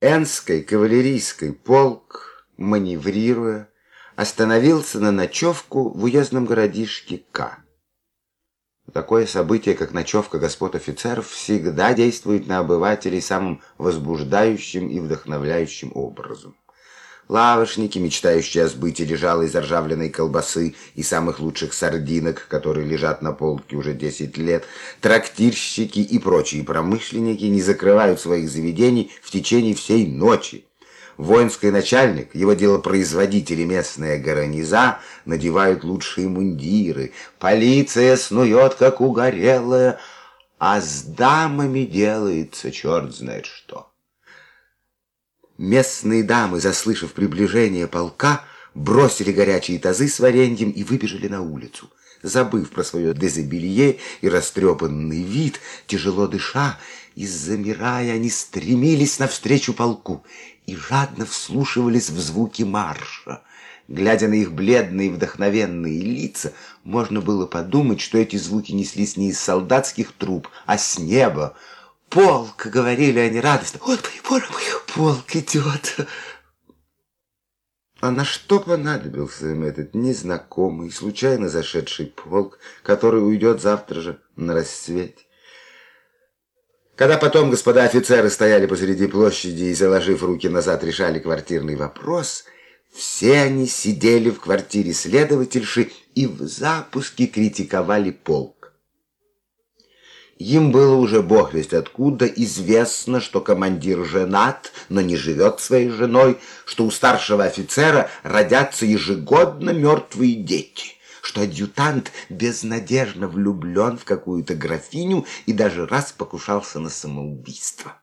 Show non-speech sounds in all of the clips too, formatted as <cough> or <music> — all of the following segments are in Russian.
Энский кавалерийский полк, маневрируя, остановился на ночевку в уездном городишке К. Такое событие, как ночевка господ офицеров, всегда действует на обывателей самым возбуждающим и вдохновляющим образом. Лавочники, мечтающие о сбытии лежалой заржавленной колбасы и самых лучших сардинок, которые лежат на полке уже 10 лет, трактирщики и прочие промышленники не закрывают своих заведений в течение всей ночи. Воинский начальник, его делопроизводители местная гарниза надевают лучшие мундиры, полиция снует, как угорелая, а с дамами делается черт знает что. Местные дамы, заслышав приближение полка, бросили горячие тазы с вареньем и выбежали на улицу. Забыв про свое дезобелье и растрепанный вид, тяжело дыша и замирая, они стремились навстречу полку и жадно вслушивались в звуки марша. Глядя на их бледные вдохновенные лица, можно было подумать, что эти звуки неслись не из солдатских труб, а с неба, полк!» — говорили они радостно. «Вот, боже мой, полк идет!» А на что понадобился им этот незнакомый, случайно зашедший полк, который уйдет завтра же на рассвете? Когда потом господа офицеры стояли посреди площади и, заложив руки назад, решали квартирный вопрос, все они сидели в квартире следовательши и в запуске критиковали полк. Им было уже бог весть откуда известно, что командир женат, но не живет своей женой, что у старшего офицера родятся ежегодно мертвые дети, что адъютант безнадежно влюблен в какую-то графиню и даже раз покушался на самоубийство.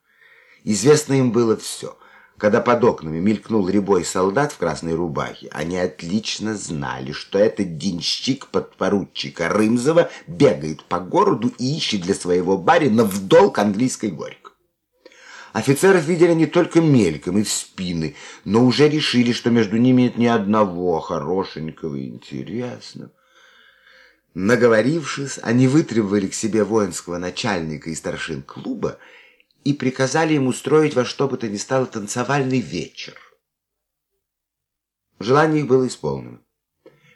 Известно им было все — когда под окнами мелькнул рябой солдат в красной рубахе, они отлично знали, что этот денщик подпоручика Рымзова бегает по городу и ищет для своего барина в долг английской горько. Офицеров видели не только мельком и в спины, но уже решили, что между ними нет ни одного хорошенького и интересного. Наговорившись, они вытребовали к себе воинского начальника и старшин клуба и приказали им устроить во что бы то ни стало танцевальный вечер. Желание их было исполнено.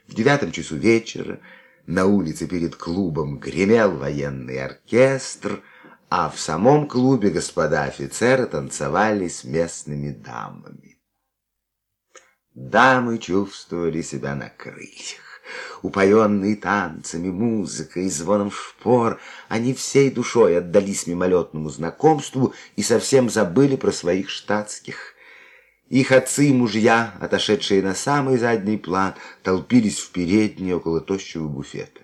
В девятом часу вечера на улице перед клубом гремел военный оркестр, а в самом клубе господа офицеры танцевали с местными дамами. Дамы чувствовали себя на крыльях. Упоенные танцами, музыкой и звоном шпор, они всей душой отдались мимолетному знакомству и совсем забыли про своих штатских. Их отцы и мужья, отошедшие на самый задний план, толпились в передней около тощего буфета.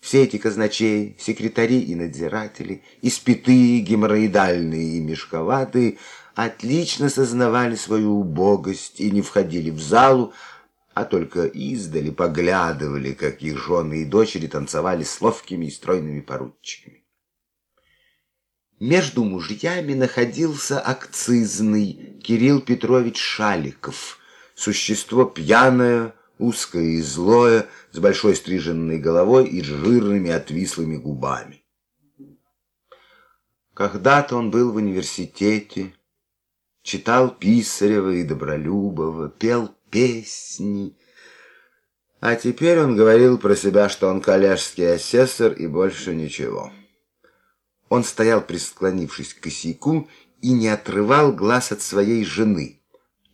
Все эти казначеи, секретари и надзиратели, испитые, геморроидальные и мешковатые, отлично сознавали свою убогость и не входили в залу, а только издали поглядывали, как их жены и дочери танцевали с ловкими и стройными поручиками. Между мужьями находился акцизный Кирилл Петрович Шаликов, существо пьяное, узкое и злое, с большой стриженной головой и жирными отвислыми губами. Когда-то он был в университете, читал Писарева и Добролюбова, пел песни. А теперь он говорил про себя, что он коллежский асессор и больше ничего. Он стоял, присклонившись к косяку, и не отрывал глаз от своей жены.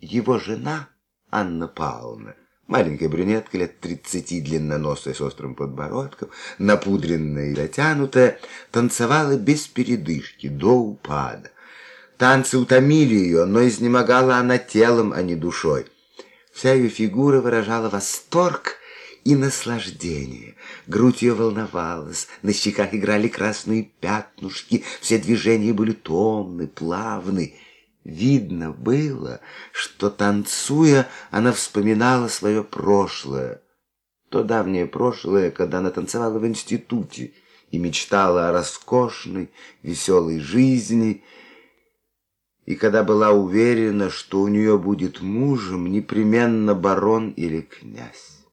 Его жена, Анна Павловна, маленькая брюнетка лет тридцати, длинноносая с острым подбородком, напудренная и дотянутая, танцевала без передышки до упада. Танцы утомили ее, но изнемогала она телом, а не душой. Вся ее фигура выражала восторг и наслаждение. Грудь ее волновалась, на щеках играли красные пятнушки, все движения были томны, плавны. Видно было, что, танцуя, она вспоминала свое прошлое. То давнее прошлое, когда она танцевала в институте и мечтала о роскошной, веселой жизни, и когда была уверена, что у нее будет мужем непременно барон или князь.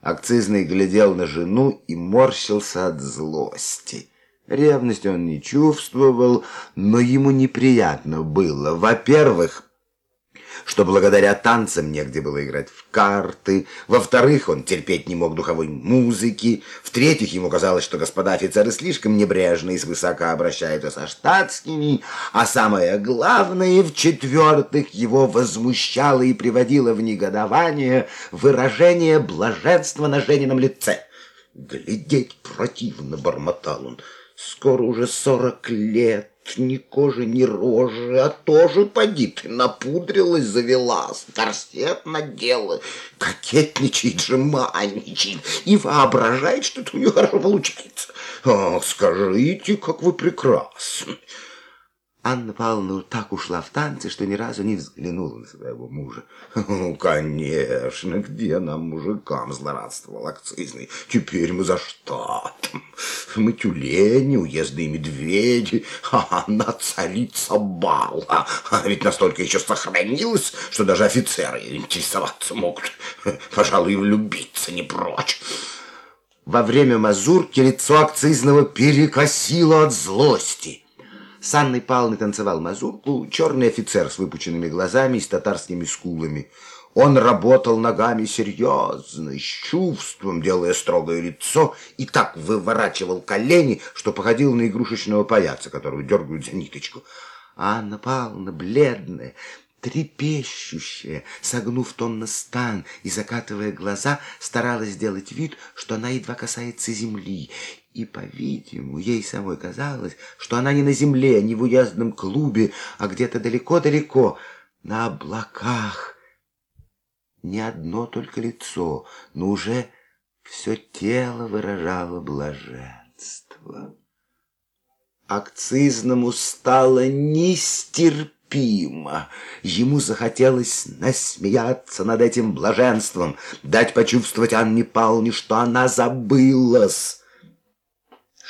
Акцизный глядел на жену и морщился от злости. Ревности он не чувствовал, но ему неприятно было. Во-первых, что благодаря танцам негде было играть в карты. Во-вторых, он терпеть не мог духовой музыки. В-третьих, ему казалось, что господа офицеры слишком небрежно и свысока обращаются со штатскими. А самое главное, в-четвертых, его возмущало и приводило в негодование выражение блаженства на Женином лице. «Глядеть противно», — бормотал он, — «скоро уже сорок лет» ни кожи, ни рожи, а тоже поди ты напудрилась, завелась, корсет надела, кокетничает, жеманничает и воображает, что это у нее хорошо получается. Ах, скажите, как вы прекрасны. Анна Павловна так ушла в танцы, что ни разу не взглянула на своего мужа. <laughs> Ну, конечно, где нам, мужикам, злорадствовал акцизный. Теперь мы за штатом. Мы тюлени, уездные медведи, а она царица бала. А ведь настолько еще сохранилось, что даже офицеры интересоваться могут. <laughs> Пожалуй, влюбиться не прочь. Во время мазурки лицо акцизного перекосило от злости. С Анной Павловной танцевал мазурку черный офицер с выпученными глазами и с татарскими скулами. Он работал ногами серьезно, с чувством, делая строгое лицо, и так выворачивал колени, что походил на игрушечного паяца, которого дергают за ниточку. Анна Павловна, бледная, трепещущая, согнув тон на стан и закатывая глаза, старалась сделать вид, что она едва касается земли, и, по-видимому, ей самой казалось, что она не на земле, не в уездном клубе, а где-то далеко-далеко, на облаках. Не одно только лицо, но уже все тело выражало блаженство. Акцизному стало нестерпимо. Ему захотелось насмеяться над этим блаженством, дать почувствовать Анне Павловне, что она забылась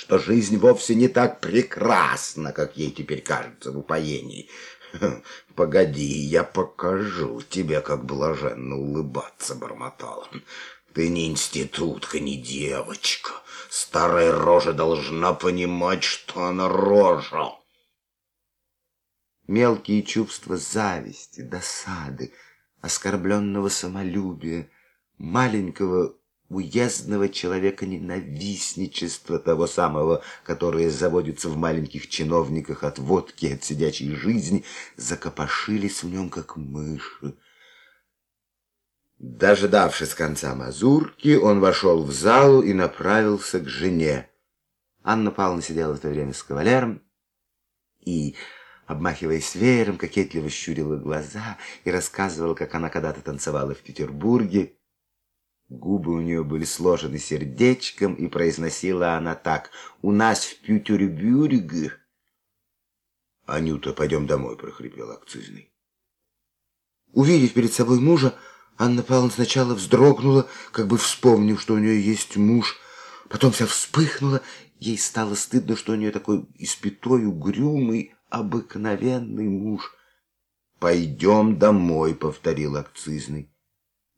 что жизнь вовсе не так прекрасна, как ей теперь кажется в упоении. <laughs> «Погоди, я покажу тебе, как блаженно улыбаться», — бормотал он. «Ты не институтка, не девочка. Старая рожа должна понимать, что она рожа». Мелкие чувства зависти, досады, оскорбленного самолюбия, маленького уездного человека ненавистничества, того самого, которое заводится в маленьких чиновниках от водки, от сидячей жизни, закопошились в нем, как мыши. Дождавшись конца мазурки, он вошел в залу и направился к жене. Анна Павловна сидела в это время с кавалером и, обмахиваясь веером, кокетливо щурила глаза и рассказывала, как она когда-то танцевала в Петербурге, Губы у нее были сложены сердечком, и произносила она так. «У нас в Пютербюрге...» «Анюта, пойдем домой», — прохрипел акцизный. Увидев перед собой мужа, Анна Павловна сначала вздрогнула, как бы вспомнив, что у нее есть муж, потом вся вспыхнула, ей стало стыдно, что у нее такой испятой, угрюмый, обыкновенный муж. «Пойдем домой», — повторил акцизный.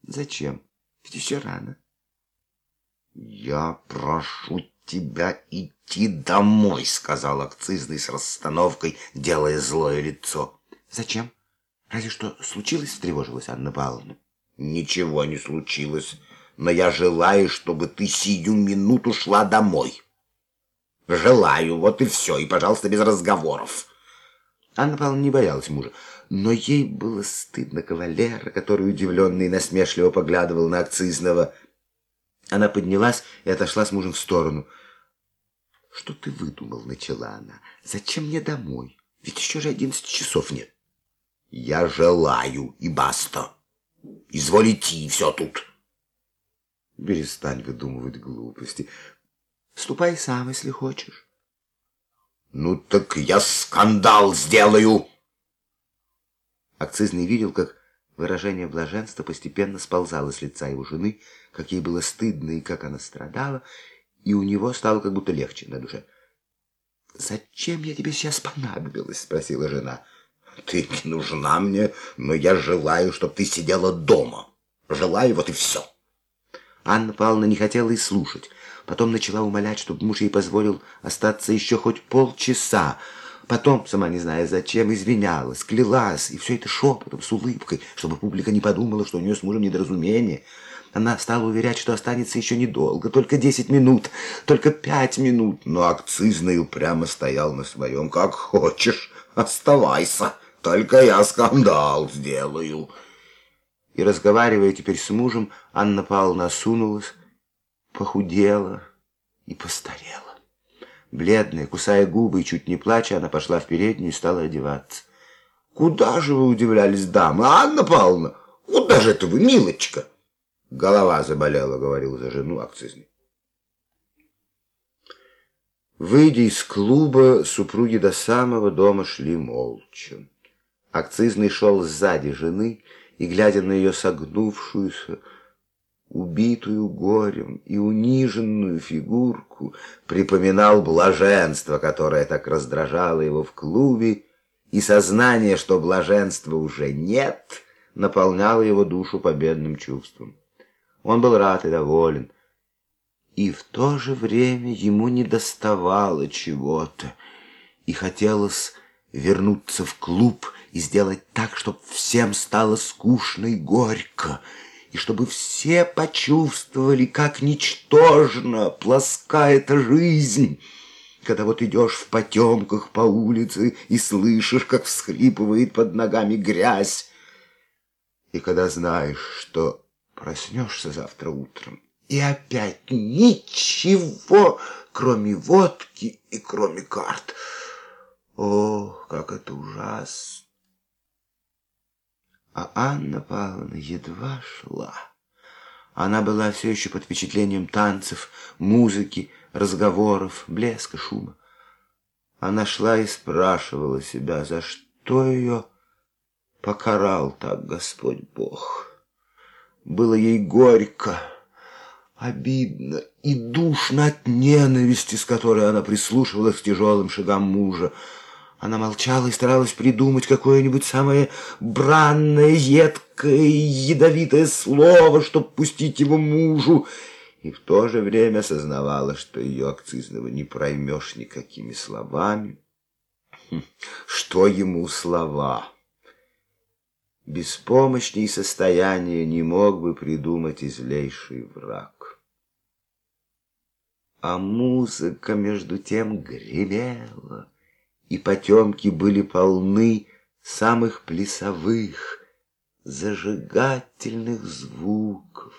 «Зачем?» Ведь еще рано. «Я прошу тебя идти домой», — сказал акцизный с расстановкой, делая злое лицо. «Зачем? Разве что случилось?» — встревожилась Анна Павловна. «Ничего не случилось, но я желаю, чтобы ты сию минуту шла домой. Желаю, вот и все, и, пожалуйста, без разговоров». Анна Павловна не боялась мужа, но ей было стыдно кавалера, который удивленно и насмешливо поглядывал на акцизного. Она поднялась и отошла с мужем в сторону. «Что ты выдумал?» — начала она. «Зачем мне домой? Ведь еще же одиннадцати часов нет». «Я желаю, и баста. Изволите, и все тут». «Перестань выдумывать глупости. Ступай сам, если хочешь». «Ну так я скандал сделаю!» Акцизный видел, как выражение блаженства постепенно сползало с лица его жены, как ей было стыдно и как она страдала, и у него стало как будто легче на душе. «Зачем я тебе сейчас понадобилась?» — спросила жена. «Ты не нужна мне, но я желаю, чтобы ты сидела дома. Желаю, вот и все». Анна Павловна не хотела и слушать. Потом начала умолять, чтобы муж ей позволил остаться еще хоть полчаса. Потом, сама не зная зачем, извинялась, клялась, и все это шепотом, с улыбкой, чтобы публика не подумала, что у нее с мужем недоразумение. Она стала уверять, что останется еще недолго, только десять минут, только пять минут. Но акцизный упрямо стоял на своем. «Как хочешь, оставайся, только я скандал сделаю». И, разговаривая теперь с мужем, Анна Павловна осунулась, похудела и постарела. Бледная, кусая губы и чуть не плача, она пошла в переднюю и стала одеваться. «Куда же вы удивлялись, дамы? Анна Павловна, куда же это вы, милочка?» Голова заболела, говорил за жену акцизный. Выйдя из клуба, супруги до самого дома шли молча. Акцизный шел сзади жены и, глядя на ее согнувшуюся, убитую горем и униженную фигурку, припоминал блаженство, которое так раздражало его в клубе, и сознание, что блаженства уже нет, наполняло его душу победным чувством. Он был рад и доволен. И в то же время ему не доставало чего-то. И хотелось вернуться в клуб и сделать так, чтобы всем стало скучно и горько, и чтобы все почувствовали, как ничтожно плоска эта жизнь, когда вот идешь в потемках по улице и слышишь, как всхлипывает под ногами грязь, и когда знаешь, что Проснешься завтра утром, и опять ничего, кроме водки и кроме карт. О, как это ужасно! А Анна Павловна едва шла. Она была все еще под впечатлением танцев, музыки, разговоров, блеска, шума. Она шла и спрашивала себя, за что ее покарал так Господь Бог. Было ей горько, обидно и душно от ненависти, с которой она прислушивалась к тяжелым шагам мужа. Она молчала и старалась придумать какое-нибудь самое бранное, едкое и ядовитое слово, чтобы пустить его мужу, и в то же время осознавала, что ее акцизного не проймешь никакими словами. Хм, что ему слова? беспомощней состояния не мог бы придумать излейший враг. А музыка, между тем, гремела, и потемки были полны самых плясовых, зажигательных звуков.